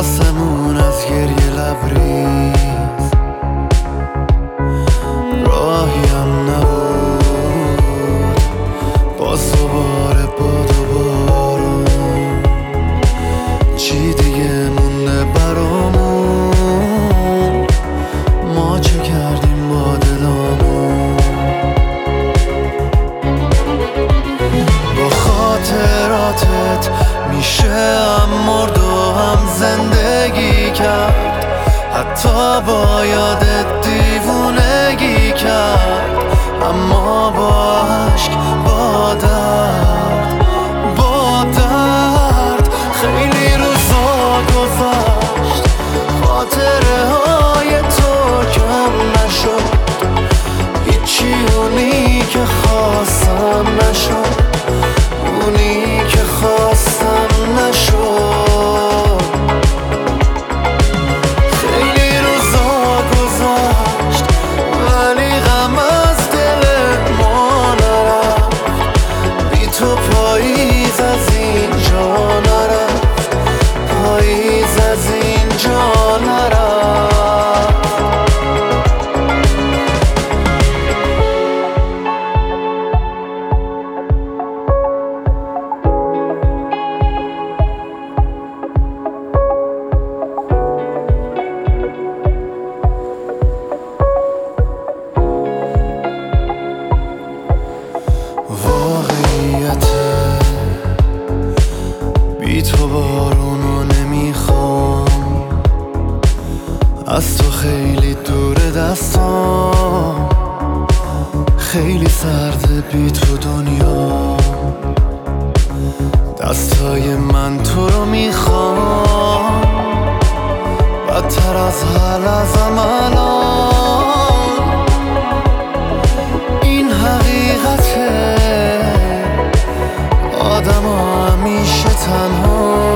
Όσα μου να γέλα بی تو بارونو نمی‌خوام. از تو خیلی دور دستام. خیلی سرد بی تو دنیا. دستای من تو رو می‌خوام. بدتر از حل از این حقیقته. ها همیشه تنها.